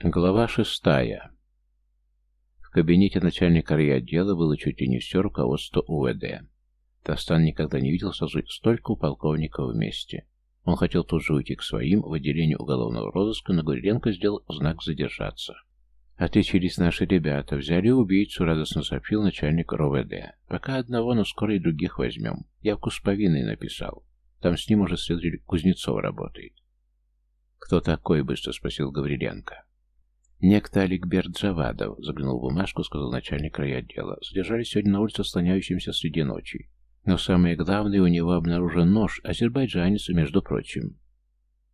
Глава шестая. В кабинете начальника райотдела было чуть ли не все руководство УВД. Тастан никогда не видел сразу столько у полковников вместе. Он хотел тут же уйти к своим в отделение уголовного розыска, но Гавриленко сделал знак задержаться. «Отличились наши ребята. Взяли убийцу», — радостно сообщил начальник РОВД. «Пока одного, но скоро и других возьмем. Явку с повинной написал. Там с ним уже следователь Кузнецов работает». «Кто такой?» — быстро спросил Гавриленко. «Некто Аликберт Джавадов», — заглянул в бумажку, сказал начальник райотдела. «Задержали сегодня на улице, слоняющимся среди ночи. Но самое главное, у него обнаружен нож, азербайджанец, между прочим».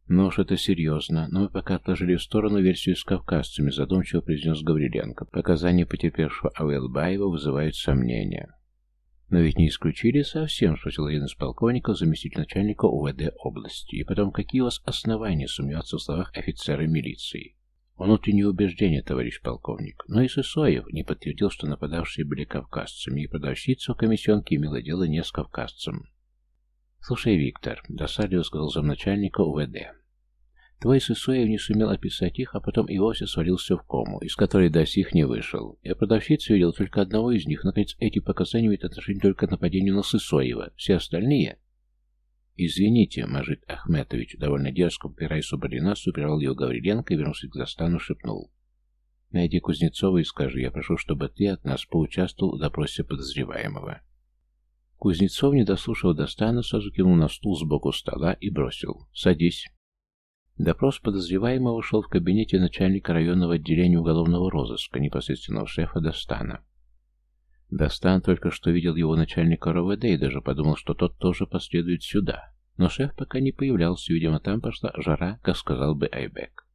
«Нож — это серьезно, но мы пока отложили в сторону версию с кавказцами», — задумчиво произнес Гавриленко. «Показания потерпевшего Ауэлбаева вызывают сомнения». «Но ведь не исключили совсем», — спросил один из полковников, заместитель начальника УВД области. «И потом, какие у вас основания сомневаться в словах офицера милиции?» Внутреннее убеждение, товарищ полковник. Но и Сысоев не подтвердил, что нападавшие были кавказцами, и продавщица в комиссионке имела дело не с кавказцем. «Слушай, Виктор», — досадливо сказал замначальника УВД, «твой Сысоев не сумел описать их, а потом и вовсе свалился в кому, из которой до сих не вышел. Я продавщицу видел только одного из них. Наконец, эти показания имеют отношение только к нападению на Сысоева. Все остальные...» «Извините, Мажит Ахметович», довольно дерзко попирая субординацию, прервал его Гавриленко и, вернулся к застану, шепнул. «Найди Кузнецова и скажи, я прошу, чтобы ты от нас поучаствовал в допросе подозреваемого». Кузнецов, не дослушав Достана, сразу кинул на стул сбоку стола и бросил. «Садись». Допрос подозреваемого шел в кабинете начальника районного отделения уголовного розыска, непосредственного шефа Достана. Достан только что видел его начальника РОВД и даже подумал, что тот тоже последует сюда. Но шеф пока не появлялся, видимо, там пошла жара, как сказал бы Айбек.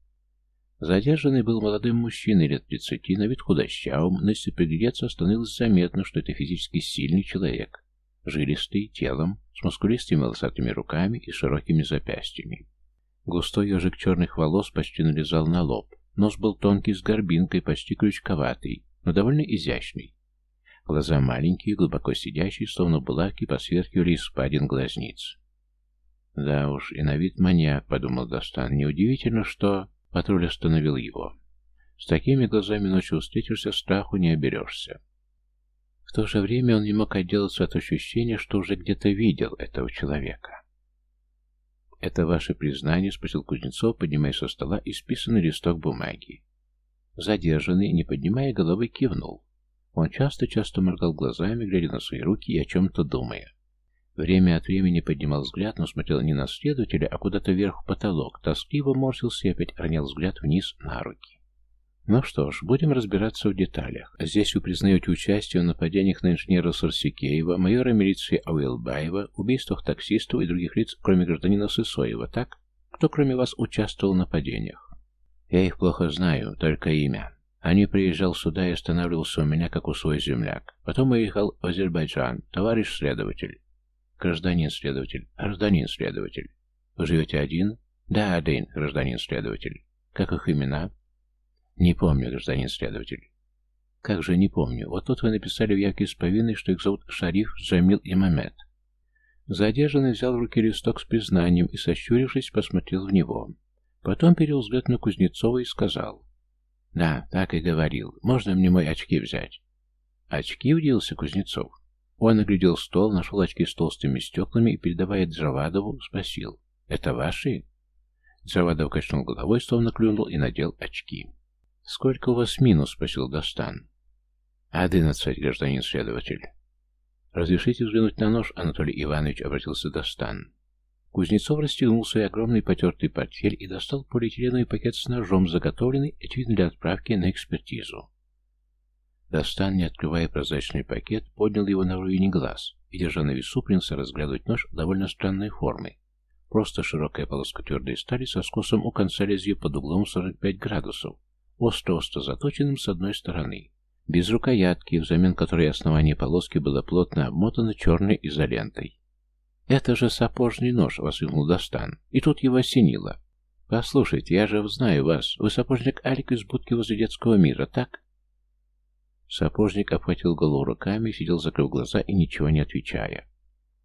Задержанный был молодым мужчиной лет тридцати, на вид худощавым, но если приглядеться, становилось заметно, что это физически сильный человек. Жилистый, телом, с мускулистыми волосатыми руками и широкими запястьями. Густой ежик черных волос почти налезал на лоб. Нос был тонкий, с горбинкой, почти крючковатый, но довольно изящный. Глаза маленькие, глубоко сидящие, словно булавки, посверкивали из спадин глазниц. «Да уж, и на вид маньяк», — подумал Достан. «Неудивительно, что...» Патруль остановил его. «С такими глазами ночью встретишься, страху не оберешься». В то же время он не мог отделаться от ощущения, что уже где-то видел этого человека. «Это ваше признание?» — спросил Кузнецов, поднимая со стола исписанный листок бумаги. Задержанный, не поднимая головы, кивнул. Он часто-часто моргал глазами, глядя на свои руки и о чем-то думая. Время от времени поднимал взгляд, но смотрел не на следователя, а куда-то вверх в потолок, тоскливо морщился и опять ронял взгляд вниз на руки. Ну что ж, будем разбираться в деталях. Здесь вы признаете участие в нападениях на инженера Сарсикеева, майора милиции Ауэлбаева, убийствах таксистов и других лиц, кроме гражданина Сысоева, так? Кто кроме вас участвовал в нападениях? Я их плохо знаю, только имя. Они приезжал сюда и останавливался у меня, как у свой земляк. Потом уехал в Азербайджан. Товарищ следователь. Гражданин следователь. Гражданин следователь. Вы живете один? Да, один, гражданин следователь. Как их имена? Не помню, гражданин следователь. Как же не помню. Вот тут вы написали в явке с что их зовут Шариф, Джамил и Мамед. Задержанный взял в руки листок с признанием и, сощурившись, посмотрел в него. Потом перевел взгляд на Кузнецова и сказал. «Да, так и говорил. Можно мне мои очки взять?» «Очки?» — удивился Кузнецов. Он оглядел стол, нашел очки с толстыми стеклами и, передавая Джавадову, спросил. «Это ваши?» Джавадов качнул головой, словно клюнул и надел очки. «Сколько у вас минус?» — спросил Достан. «Одиннадцать, гражданин следователь». «Разрешите взглянуть на нож?» — Анатолий Иванович обратился Достан. Кузнецов расстегнул свой огромный потертый портфель и достал полиэтиленовый пакет с ножом, заготовленный, очевидно, для отправки на экспертизу. Достан, не открывая прозрачный пакет, поднял его на уровень глаз и, держа на весу, принялся разглядывать нож довольно странной формы. Просто широкая полоска твердой стали со скосом у конца лезвия под углом 45 градусов, остро-остро заточенным с одной стороны, без рукоятки, взамен которой основание полоски было плотно обмотано черной изолентой. «Это же сапожный нож!» — воскликнул Достан. И тут его осенило. «Послушайте, я же знаю вас. Вы сапожник Алик из будки возле детского мира, так?» Сапожник обхватил голову руками, сидел, закрыв глаза и ничего не отвечая.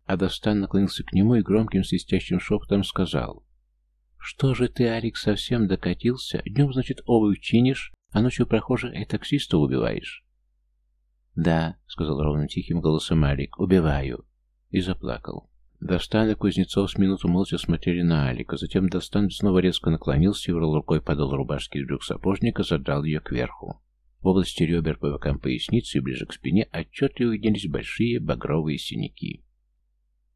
А Достан наклонился к нему и громким свистящим шепотом сказал. «Что же ты, Алекс, совсем докатился? Днем, значит, обувь чинишь, а ночью прохожих и таксиста убиваешь?» «Да», — сказал ровным тихим голосом Алик, — «убиваю». И заплакал. Достан и Кузнецов с минуту молча смотрели на Алика, затем Достан снова резко наклонился и врал рукой подол рубашки из брюк сапожника, задрал ее кверху. В области ребер по бокам поясницы и ближе к спине отчетливо виднелись большие багровые синяки.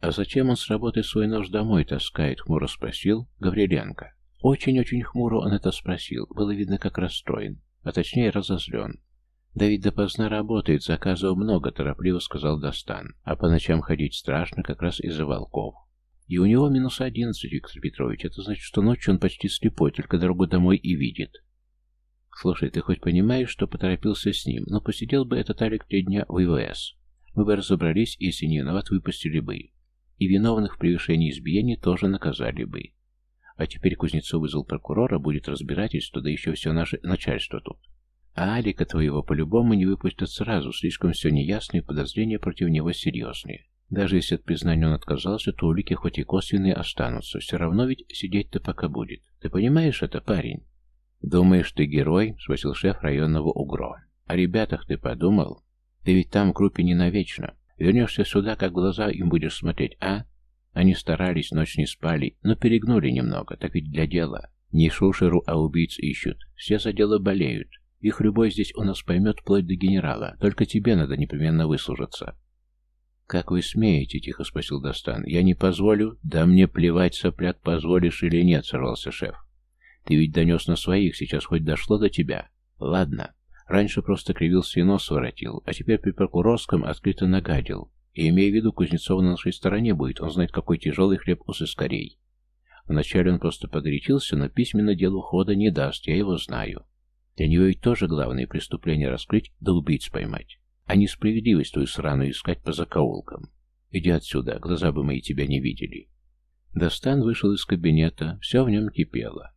«А зачем он с работы свой нож домой таскает?» — хмуро спросил Гавриленко. Очень-очень хмуро он это спросил. Было видно, как расстроен, а точнее разозлен. «Да ведь допоздна работает, заказов много», — торопливо сказал Достан. «А по ночам ходить страшно как раз из-за волков. И у него минус одиннадцать, Виктор Петрович. Это значит, что ночью он почти слепой, только дорогу домой и видит». «Слушай, ты хоть понимаешь, что поторопился с ним? Но посидел бы этот Алик три дня в ИВС. Мы бы разобрались, если не виноват, выпустили бы. И виновных в превышении избиений тоже наказали бы. А теперь Кузнецов вызвал прокурора, будет разбирательство, да еще все наше начальство тут. А Алика твоего по-любому не выпустят сразу, слишком все неясно и подозрения против него серьезные. Даже если от признания он отказался, то улики хоть и косвенные останутся. Все равно ведь сидеть-то пока будет. Ты понимаешь это, парень? «Думаешь, ты герой?» — спросил шеф районного УГРО. «О ребятах ты подумал? Ты ведь там в группе не навечно. Вернешься сюда, как глаза им будешь смотреть, а? Они старались, ночь не спали, но перегнули немного, так ведь для дела. Не шушеру, а убийц ищут. Все за дело болеют. Их любой здесь у нас поймет вплоть до генерала. Только тебе надо непременно выслужиться. «Как вы смеете?» — тихо спросил Достан. «Я не позволю?» «Да мне плевать, сопляк, позволишь или нет», — сорвался шеф. «Ты ведь донес на своих, сейчас хоть дошло до тебя?» «Ладно. Раньше просто кривился и нос воротил, а теперь при прокурорском открыто нагадил. И имея в виду, Кузнецов на нашей стороне будет, он знает, какой тяжелый хлеб у сыскарей. Вначале он просто погорячился, но письменно делу хода не даст, я его знаю. Для него ведь тоже главное преступление раскрыть, да убийц поймать. А не справедливость твою сраную искать по закоулкам. Иди отсюда, глаза бы мои тебя не видели. Достан вышел из кабинета, все в нем кипело.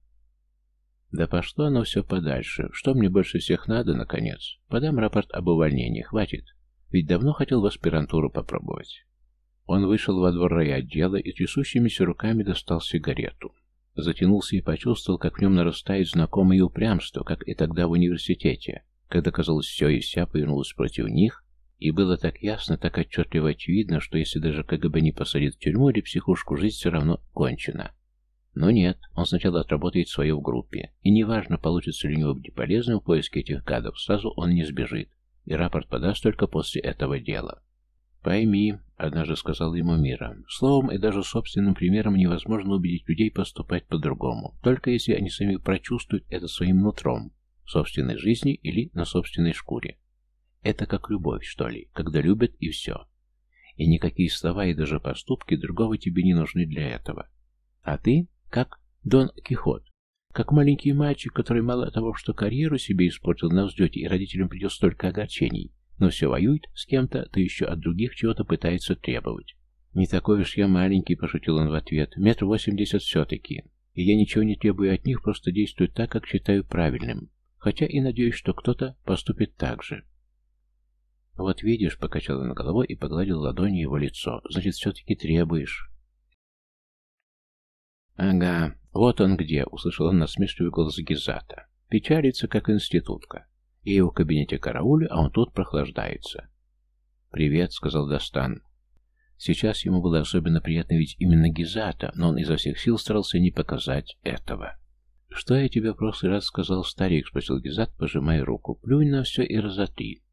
Да пошло оно все подальше. Что мне больше всех надо, наконец? Подам рапорт об увольнении, хватит. Ведь давно хотел в аспирантуру попробовать. Он вышел во двор райотдела и трясущимися руками достал сигарету. Затянулся и почувствовал, как в нем нарастает знакомое упрямство, как и тогда в университете, когда, казалось, все и вся повернулось против них, и было так ясно, так отчетливо очевидно, что если даже КГБ не посадит в тюрьму или психушку, жизнь все равно кончена. Но нет, он сначала отработает свое в группе, и неважно, получится ли у него быть полезным в поиске этих гадов, сразу он не сбежит, и рапорт подаст только после этого дела. «Пойми», — однажды сказал ему Мира, — «словом и даже собственным примером невозможно убедить людей поступать по-другому, только если они сами прочувствуют это своим нутром, в собственной жизни или на собственной шкуре. Это как любовь, что ли, когда любят и все. И никакие слова и даже поступки другого тебе не нужны для этого. А ты как Дон Кихот, как маленький мальчик, который мало того, что карьеру себе испортил на взлете, и родителям придет столько огорчений, но все воюет с кем-то, то еще от других чего-то пытается требовать. «Не такой уж я маленький», — пошутил он в ответ. «Метр восемьдесят все-таки. И я ничего не требую от них, просто действую так, как считаю правильным. Хотя и надеюсь, что кто-то поступит так же». «Вот видишь», — покачал он головой и погладил ладонью его лицо. «Значит, все-таки требуешь». «Ага, вот он где», — услышал он насмешливый голос Гизата. «Печалится, как институтка. И его в кабинете караулю, а он тут прохлаждается. «Привет», — сказал Достан. Сейчас ему было особенно приятно видеть именно Гизата, но он изо всех сил старался не показать этого. «Что я тебе в прошлый раз сказал, старик?» — спросил Гизат, пожимая руку. «Плюнь на все и разотри.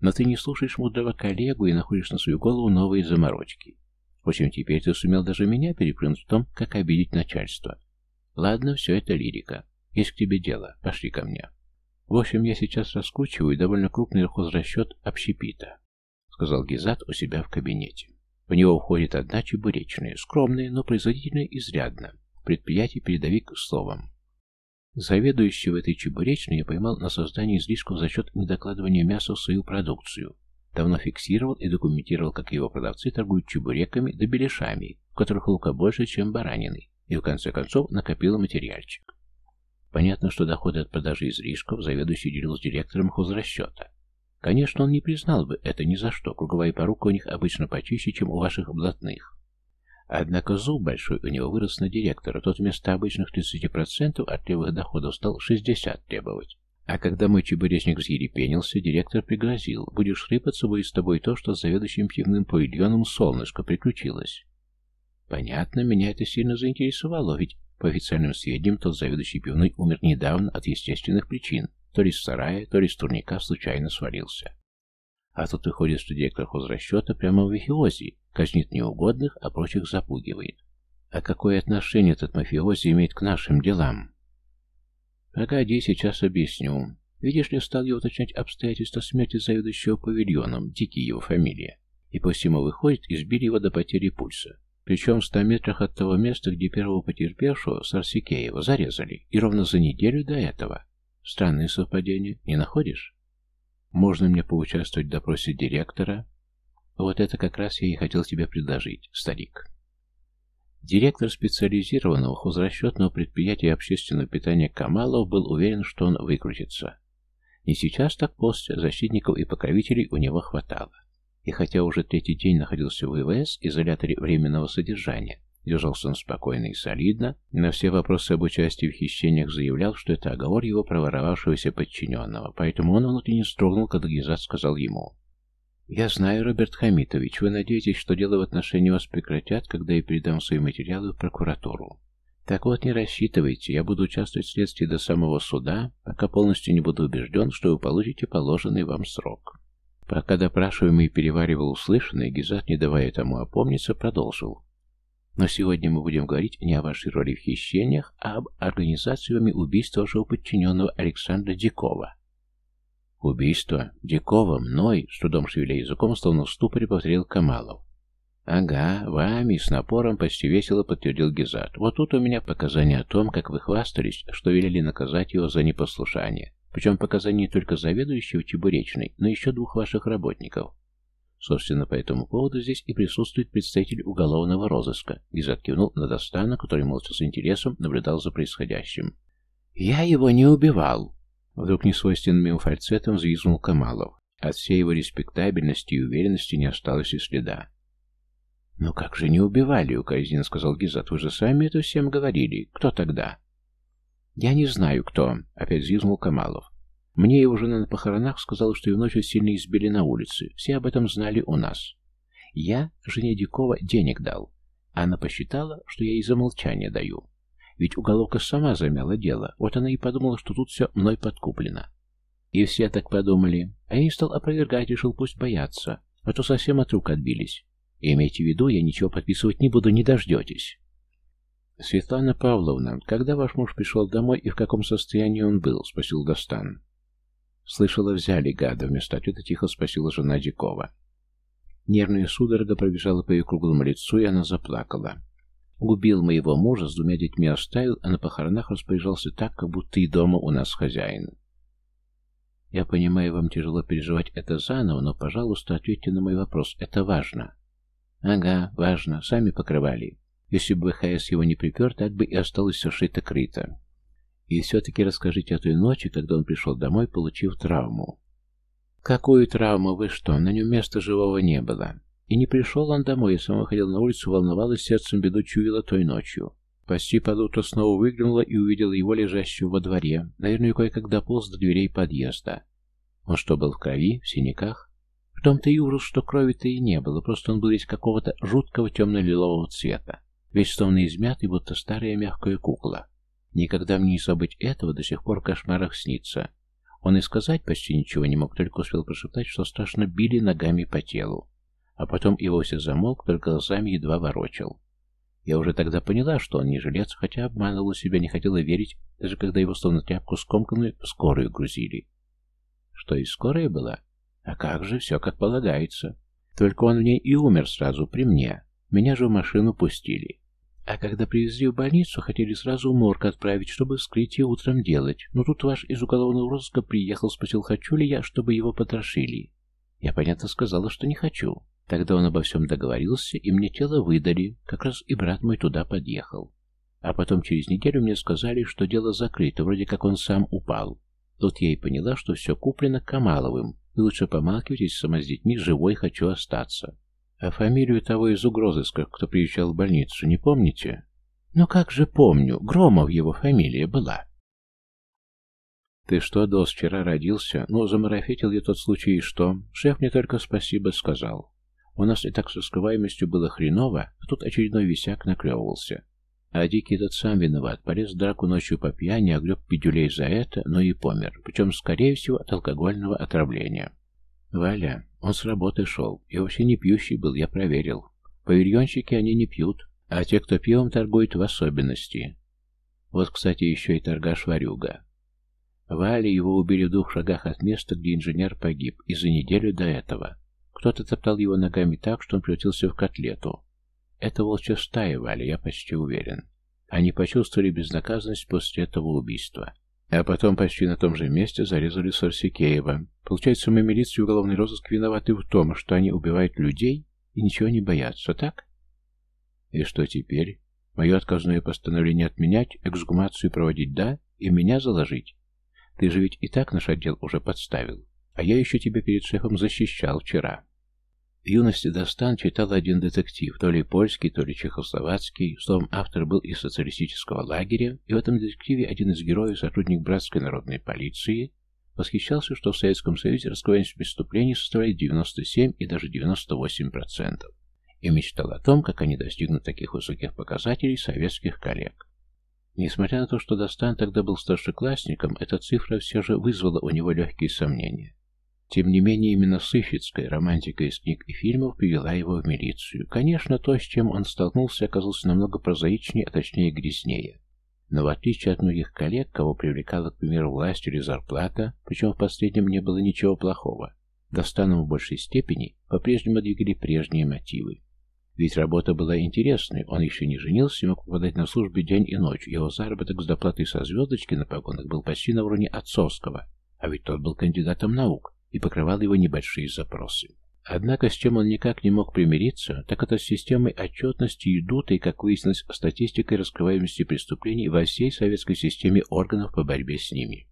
Но ты не слушаешь мудрого коллегу и находишь на свою голову новые заморочки. Впрочем, теперь ты сумел даже меня переплюнуть в том, как обидеть начальство. Ладно, все это лирика. Есть к тебе дело. Пошли ко мне». В общем, я сейчас раскручиваю довольно крупный хозрасчет общепита, сказал Гизат у себя в кабинете. В него входит одна чебуречная, скромная, но производительная изрядно. Предприятие передовик словом. Заведующего этой чебуречной я поймал на создании излишков за счет недокладывания мяса в свою продукцию. Давно фиксировал и документировал, как его продавцы торгуют чебуреками да беляшами, в которых лука больше, чем баранины, и в конце концов накопил материальчик. Понятно, что доходы от продажи излишков заведующий делил с директором хозрасчета. Конечно, он не признал бы это ни за что, круговая порука у них обычно почище, чем у ваших блатных. Однако зуб большой у него вырос на директора, тот вместо обычных 30% от левых доходов стал 60 требовать. А когда мой чебуречник взъерепенился, директор пригрозил, будешь рыпаться, будет с тобой то, что с заведующим пивным павильоном солнышко приключилось. Понятно, меня это сильно заинтересовало, ведь, по официальным сведениям, тот заведующий пивной умер недавно от естественных причин, то ли с сарая, то ли с турника случайно свалился. А тут выходит, что директор хозрасчета прямо в эфиозе, казнит неугодных, а прочих запугивает. А какое отношение этот мафиози имеет к нашим делам? Погоди, сейчас объясню. Видишь ли, стал я уточнять обстоятельства смерти заведующего павильоном, Дикий его фамилия. И по всему выходит, избили его до потери пульса. Причем в ста метрах от того места, где первого потерпевшего, Сарсикеева, зарезали. И ровно за неделю до этого. Странное совпадение, не находишь? Можно мне поучаствовать в допросе директора? Вот это как раз я и хотел тебе предложить, старик. Директор специализированного хозрасчетного предприятия общественного питания Камалов был уверен, что он выкрутится. Не сейчас, так после защитников и покровителей у него хватало. И хотя уже третий день находился в ИВС, изоляторе временного содержания, держался он спокойно и солидно, на все вопросы об участии в хищениях заявлял, что это оговор его проворовавшегося подчиненного, поэтому он внутренне строгнул, когда Гизат сказал ему «Я знаю, Роберт Хамитович, вы надеетесь, что дело в отношении вас прекратят, когда я передам свои материалы в прокуратуру. Так вот, не рассчитывайте, я буду участвовать в следствии до самого суда, пока полностью не буду убежден, что вы получите положенный вам срок». Пока допрашиваемый переваривал услышанное, Гизат, не давая тому опомниться, продолжил. Но сегодня мы будем говорить не о вашей роли в хищениях, а об организации вами убийства вашего подчиненного Александра Дикова. «Убийство? Дикова? Мной?» — с трудом шевеля языком, словно в ступоре повторил Камалов. «Ага, вами, с напором почти весело подтвердил Гизат. Вот тут у меня показания о том, как вы хвастались, что велели наказать его за непослушание. Причем показания не только заведующего Чебуречной, но еще двух ваших работников. Собственно, по этому поводу здесь и присутствует представитель уголовного розыска. Гизат кивнул на Достана, который молча с интересом наблюдал за происходящим. «Я его не убивал!» Вдруг несвойственным фальцетом взвизгнул Камалов. От всей его респектабельности и уверенности не осталось и следа. «Ну как же не убивали?» — укоризненно сказал Гизат. «Вы же сами это всем говорили. Кто тогда?» «Я не знаю, кто», — опять взвизгнул Камалов. «Мне его жена на похоронах сказала, что ее ночью сильно избили на улице. Все об этом знали у нас. Я жене Дикова денег дал. Она посчитала, что я ей за молчание даю. Ведь уголовка сама замяла дело. Вот она и подумала, что тут все мной подкуплено. И все так подумали. А я не стал опровергать, решил, пусть боятся. А то совсем от рук отбились. Имейте в виду, я ничего подписывать не буду, не дождетесь. «Светлана Павловна, когда ваш муж пришел домой и в каком состоянии он был?» — спросил Достан. «Слышала, взяли гада», — вместо ответа тихо спросила жена Дикова. Нервная судорога пробежала по ее круглому лицу, и она заплакала. Убил моего мужа, с двумя детьми оставил, а на похоронах распоряжался так, как будто и дома у нас хозяин. Я понимаю, вам тяжело переживать это заново, но, пожалуйста, ответьте на мой вопрос. Это важно. Ага, важно. Сами покрывали. Если бы ВХС его не припер, так бы и осталось все шито-крыто. И все-таки расскажите о той ночи, когда он пришел домой, получив травму. Какую травму? Вы что? На нем места живого не было. И не пришел он домой, я сама ходила на улицу, волновалась, сердцем беду чуяла той ночью. Почти под утро снова выглянула и увидела его лежащего во дворе, наверное, кое-как дополз до дверей подъезда. Он что, был в крови, в синяках? В том-то и ужас, что крови-то и не было, просто он был весь какого-то жуткого темно-лилового цвета, весь словно измятый, будто старая мягкая кукла. Никогда мне не забыть этого, до сих пор в кошмарах снится. Он и сказать почти ничего не мог, только успел прошептать, что страшно били ногами по телу а потом и вовсе замолк, только глазами едва ворочал. Я уже тогда поняла, что он не жилец, хотя обманывала себя, не хотела верить, даже когда его словно тряпку скомканную в скорую грузили. Что и скорая была? А как же, все как полагается. Только он в ней и умер сразу при мне. Меня же в машину пустили. А когда привезли в больницу, хотели сразу морг отправить, чтобы вскрытие утром делать. Но тут ваш из уголовного розыска приехал, спросил, хочу ли я, чтобы его потрошили. Я, понятно, сказала, что не хочу. Тогда он обо всем договорился, и мне тело выдали, как раз и брат мой туда подъехал. А потом через неделю мне сказали, что дело закрыто, вроде как он сам упал. Тут я и поняла, что все куплено Камаловым, и лучше помалкивать, если сама с детьми живой хочу остаться. А фамилию того из угрозыска, кто приезжал в больницу, не помните? Ну как же помню, Громов его фамилия была. Ты что, Дос, вчера родился? Ну, замарафетил я тот случай, и что? Шеф мне только спасибо сказал. У нас и так с раскрываемостью было хреново, а тут очередной висяк наклевывался. А Дикий тот сам виноват, полез в драку ночью по пьяни, огреб пидюлей за это, но и помер, причем, скорее всего, от алкогольного отравления. Валя, он с работы шел, и вообще не пьющий был, я проверил. Павильонщики они не пьют, а те, кто пивом торгует, в особенности. Вот, кстати, еще и торгаш-варюга. Вали его убили в двух шагах от места, где инженер погиб, и за неделю до этого. Кто-то топтал его ногами так, что он превратился в котлету. Это волчья стая, Валя, я почти уверен. Они почувствовали безнаказанность после этого убийства. А потом почти на том же месте зарезали Сарсикеева. Получается, мы милиция и уголовный розыск виноваты в том, что они убивают людей и ничего не боятся, так? И что теперь? Мое отказное постановление отменять, эксгумацию проводить, да, и меня заложить? Ты же ведь и так наш отдел уже подставил. А я еще тебя перед шефом защищал вчера. В юности Достан читал один детектив, то ли польский, то ли чехословацкий. Словом, автор был из социалистического лагеря, и в этом детективе один из героев, сотрудник братской народной полиции, восхищался, что в Советском Союзе раскрываемость преступлений составляет 97 и даже 98%, и мечтал о том, как они достигнут таких высоких показателей советских коллег. Несмотря на то, что Достан тогда был старшеклассником, эта цифра все же вызвала у него легкие сомнения. Тем не менее, именно сыщицкая романтика из книг и фильмов привела его в милицию. Конечно, то, с чем он столкнулся, оказалось намного прозаичнее, а точнее грязнее. Но в отличие от многих коллег, кого привлекала, к примеру, власть или зарплата, причем в последнем не было ничего плохого, Достаном в большей степени по-прежнему двигали прежние мотивы. Ведь работа была интересной, он еще не женился и мог попадать на службу день и ночь. Его заработок с доплатой со звездочки на погонах был почти на уровне отцовского, а ведь тот был кандидатом наук и покрывал его небольшие запросы. Однако с чем он никак не мог примириться, так это с системой отчетности и дутой, как выяснилось, статистикой раскрываемости преступлений во всей советской системе органов по борьбе с ними.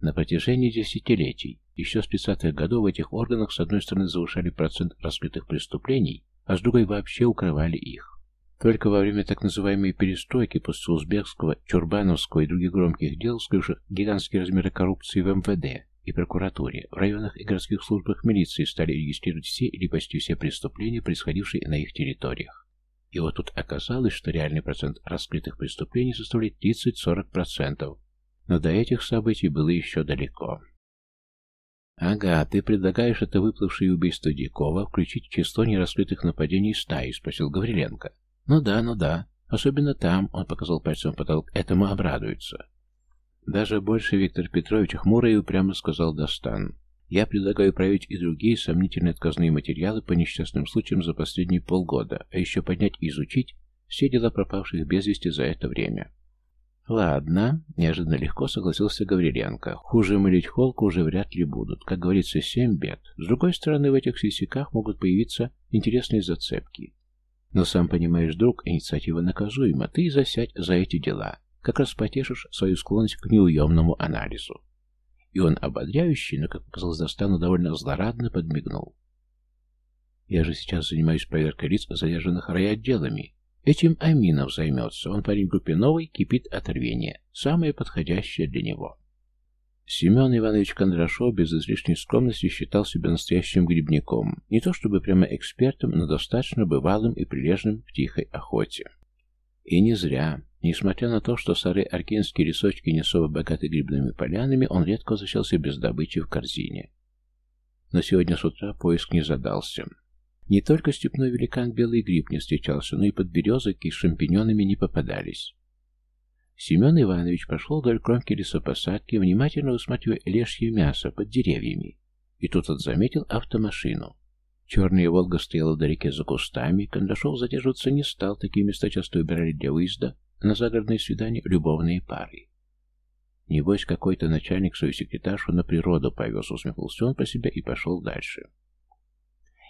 На протяжении десятилетий, еще с 30-х годов в этих органах с одной стороны завышали процент раскрытых преступлений, а с другой вообще укрывали их. Только во время так называемой перестройки после узбекского, чурбановского и других громких дел, скрывших гигантские размеры коррупции в МВД, и прокуратуре, в районах и городских службах милиции стали регистрировать все или почти все преступления, происходившие на их территориях. И вот тут оказалось, что реальный процент раскрытых преступлений составляет 30-40%, но до этих событий было еще далеко. «Ага, ты предлагаешь это выплывшее убийство Дикова включить в число нераскрытых нападений стаи?» — спросил Гавриленко. «Ну да, ну да. Особенно там», — он показал пальцем потолок, — «этому обрадуются». Даже больше Виктор Петрович хмуро и упрямо сказал Достан. Я предлагаю проявить и другие сомнительные отказные материалы по несчастным случаям за последние полгода, а еще поднять и изучить все дела пропавших без вести за это время. Ладно, неожиданно легко согласился Гавриленко. Хуже мылить холку уже вряд ли будут. Как говорится, семь бед. С другой стороны, в этих сисяках могут появиться интересные зацепки. Но сам понимаешь, друг, инициатива наказуема. Ты засядь за эти дела как раз потешишь свою склонность к неуемному анализу. И он ободряющий, но, как показалось Достану, довольно злорадно подмигнул. Я же сейчас занимаюсь проверкой лиц, задержанных райотделами. Этим Аминов займется. Он парень группе новый, кипит от рвения. Самое подходящее для него. Семен Иванович Кондрашов без излишней скромности считал себя настоящим грибником. Не то чтобы прямо экспертом, но достаточно бывалым и прилежным в тихой охоте. И не зря. Несмотря на то, что сары аркинские лесочки не особо богаты грибными полянами, он редко возвращался без добычи в корзине. Но сегодня с утра поиск не задался. Не только степной великан белый гриб не встречался, но и под березок с шампиньонами не попадались. Семен Иванович прошел вдоль кромки лесопосадки, внимательно высматривая лешье мясо под деревьями, и тут он заметил автомашину. Черная «Волга» стояла вдалеке за кустами, Кондрашов задерживаться не стал, такие места часто убирали для выезда, на загородные свидания любовные пары. Небось, какой-то начальник свою секретаршу на природу повез, усмехнулся он по себе и пошел дальше.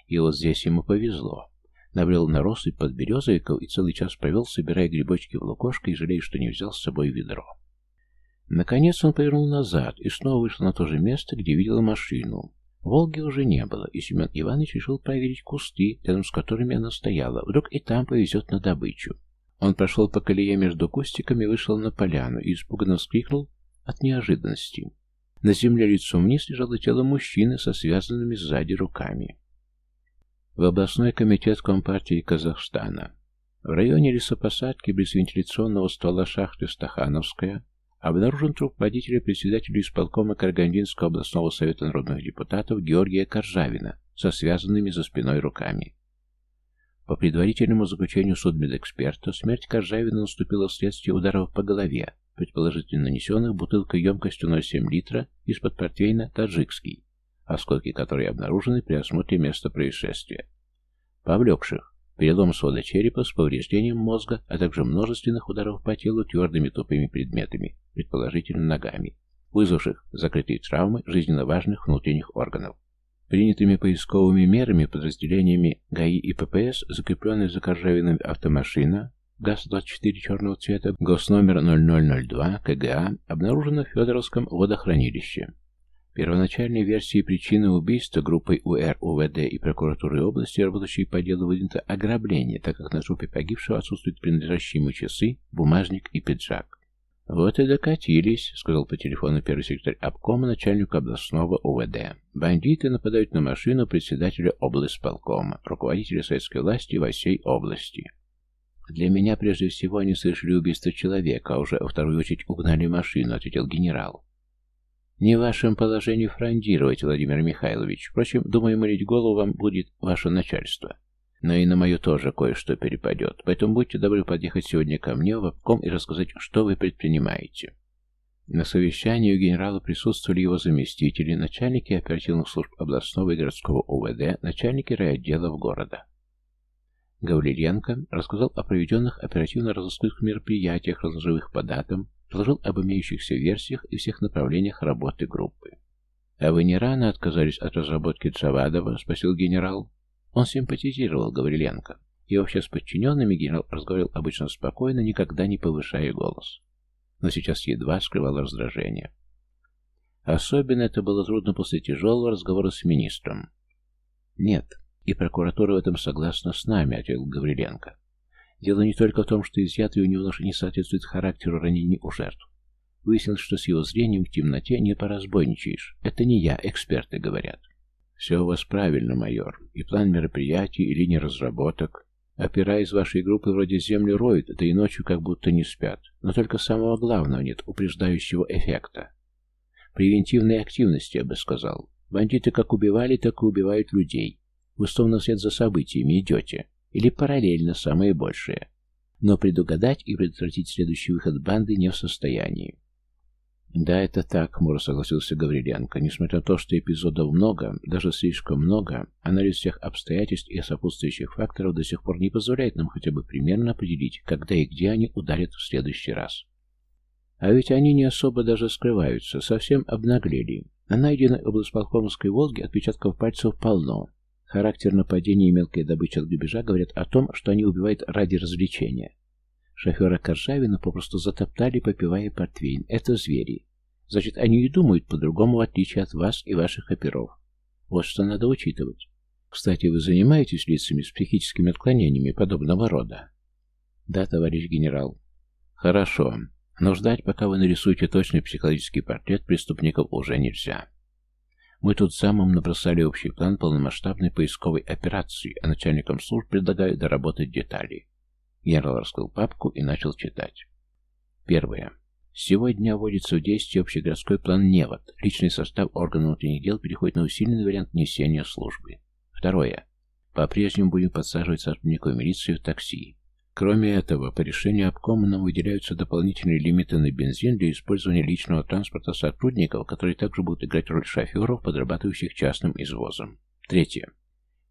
И вот здесь ему повезло. Набрел на россыпь под березовиков и целый час провел, собирая грибочки в лукошко и жалея, что не взял с собой ведро. Наконец он повернул назад и снова вышел на то же место, где видел машину. Волги уже не было, и Семен Иванович решил проверить кусты, рядом с которыми она стояла. Вдруг и там повезет на добычу. Он прошел по колее между кустиками, вышел на поляну и испуганно вскрикнул от неожиданности. На земле лицом вниз лежало тело мужчины со связанными сзади руками. В областной комитет Компартии Казахстана. В районе лесопосадки без вентиляционного ствола шахты Стахановская обнаружен труп водителя председателя исполкома Карагандинского областного совета народных депутатов Георгия Коржавина со связанными за спиной руками. По предварительному заключению судмедэксперта, смерть Коржавина наступила вследствие ударов по голове, предположительно нанесенных бутылкой емкостью 0,7 литра из-под портвейна «Таджикский», осколки которой обнаружены при осмотре места происшествия. Повлекших перелом свода черепа с повреждением мозга, а также множественных ударов по телу твердыми тупыми предметами, предположительно ногами, вызвавших закрытые травмы жизненно важных внутренних органов. Принятыми поисковыми мерами подразделениями ГАИ и ППС, закрепленная за Коржавиным автомашина, ГАЗ-24 черного цвета, госномер 0002, КГА, обнаружена в Федоровском водохранилище. Первоначальной версией причины убийства группой УР, УВД и прокуратуры области, работающей по делу, выдвинуто ограбление, так как на трупе погибшего отсутствуют принадлежащие ему часы, бумажник и пиджак. «Вот и докатились», — сказал по телефону первый секретарь обкома начальнику областного УВД. «Бандиты нападают на машину председателя облсполкома, руководителя советской власти во всей области». «Для меня прежде всего они совершили убийство человека, а уже во вторую очередь угнали машину», — ответил генерал. «Не в вашем положении фрондировать, Владимир Михайлович. Впрочем, думаю, молить голову вам будет ваше начальство». Но и на мою тоже кое-что перепадет. Поэтому будьте добры подъехать сегодня ко мне в обком и рассказать, что вы предпринимаете. На совещании у генерала присутствовали его заместители, начальники оперативных служб областного и городского УВД, начальники райотделов города. Гавриленко рассказал о проведенных оперативно-розыскных мероприятиях, разложив по датам, доложил об имеющихся версиях и всех направлениях работы группы. «А вы не рано отказались от разработки Цавадова?» — спросил генерал. Он симпатизировал Гавриленко, и вообще с подчиненными генерал разговаривал обычно спокойно, никогда не повышая голос. Но сейчас едва скрывал раздражение. Особенно это было трудно после тяжелого разговора с министром. «Нет, и прокуратура в этом согласна с нами», — ответил Гавриленко. «Дело не только в том, что изъятый у него нож не соответствует характеру ранений у жертв. Выяснилось, что с его зрением в темноте не поразбойничаешь. Это не я, эксперты говорят. «Все у вас правильно, майор. И план мероприятий, и линия разработок. Опера из вашей группы вроде землю роют, да и ночью как будто не спят. Но только самого главного нет, упреждающего эффекта. Превентивной активности, я бы сказал. Бандиты как убивали, так и убивают людей. Вы словно вслед за событиями идете. Или параллельно, самое большее. Но предугадать и предотвратить следующий выход банды не в состоянии. «Да, это так», — хмуро согласился Гавриленко. «Несмотря на то, что эпизодов много, даже слишком много, анализ всех обстоятельств и сопутствующих факторов до сих пор не позволяет нам хотя бы примерно определить, когда и где они ударят в следующий раз. А ведь они не особо даже скрываются, совсем обнаглели. На найденной облсполкомской «Волге» отпечатков пальцев полно. Характер нападения и мелкая добыча от грабежа говорят о том, что они убивают ради развлечения. Шофера Коржавина попросту затоптали, попивая портвейн. Это звери. Значит, они и думают по-другому, в отличие от вас и ваших оперов. Вот что надо учитывать. Кстати, вы занимаетесь лицами с психическими отклонениями подобного рода? Да, товарищ генерал. Хорошо. Но ждать, пока вы нарисуете точный психологический портрет преступников, уже нельзя. Мы тут самым набросали общий план полномасштабной поисковой операции, а начальникам служб предлагаю доработать детали. Генерал раскрыл папку и начал читать. Первое. Сегодня вводится в действие общегородской план НЕВОД. Личный состав органов внутренних дел переходит на усиленный вариант несения службы. Второе. По-прежнему будем подсаживать сотрудников милиции в такси. Кроме этого, по решению обкома нам выделяются дополнительные лимиты на бензин для использования личного транспорта сотрудников, которые также будут играть роль шоферов, подрабатывающих частным извозом. Третье.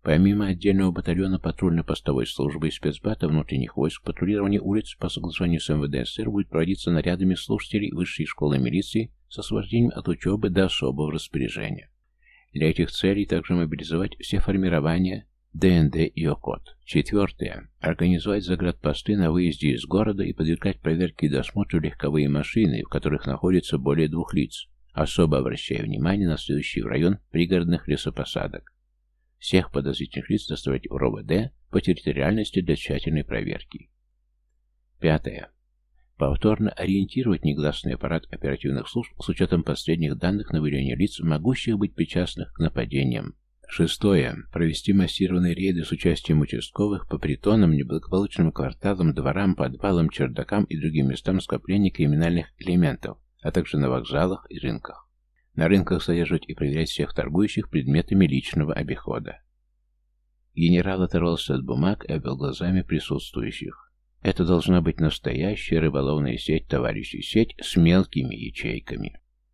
Помимо отдельного батальона патрульно-постовой службы и спецбата внутренних войск, патрулирование улиц по согласованию с МВД СССР будет проводиться нарядами слушателей высшей школы милиции с освобождением от учебы до особого распоряжения. Для этих целей также мобилизовать все формирования ДНД и ОКОД. Четвертое. Организовать заградпосты на выезде из города и подвергать проверке и досмотру легковые машины, в которых находится более двух лиц, особо обращая внимание на следующий район пригородных лесопосадок. Всех подозрительных лиц доставить в РОВД по территориальности для тщательной проверки. Пятое. Повторно ориентировать негласный аппарат оперативных служб с учетом последних данных на выявление лиц, могущих быть причастных к нападениям. Шестое. Провести массированные рейды с участием участковых по притонам, неблагополучным кварталам, дворам, подвалам, чердакам и другим местам скопления криминальных элементов, а также на вокзалах и рынках. На рынках содержать и проверять всех торгующих предметами личного обихода. Генерал оторвался от бумаг и обвел глазами присутствующих. Это должна быть настоящая рыболовная сеть, товарищи, сеть с мелкими ячейками.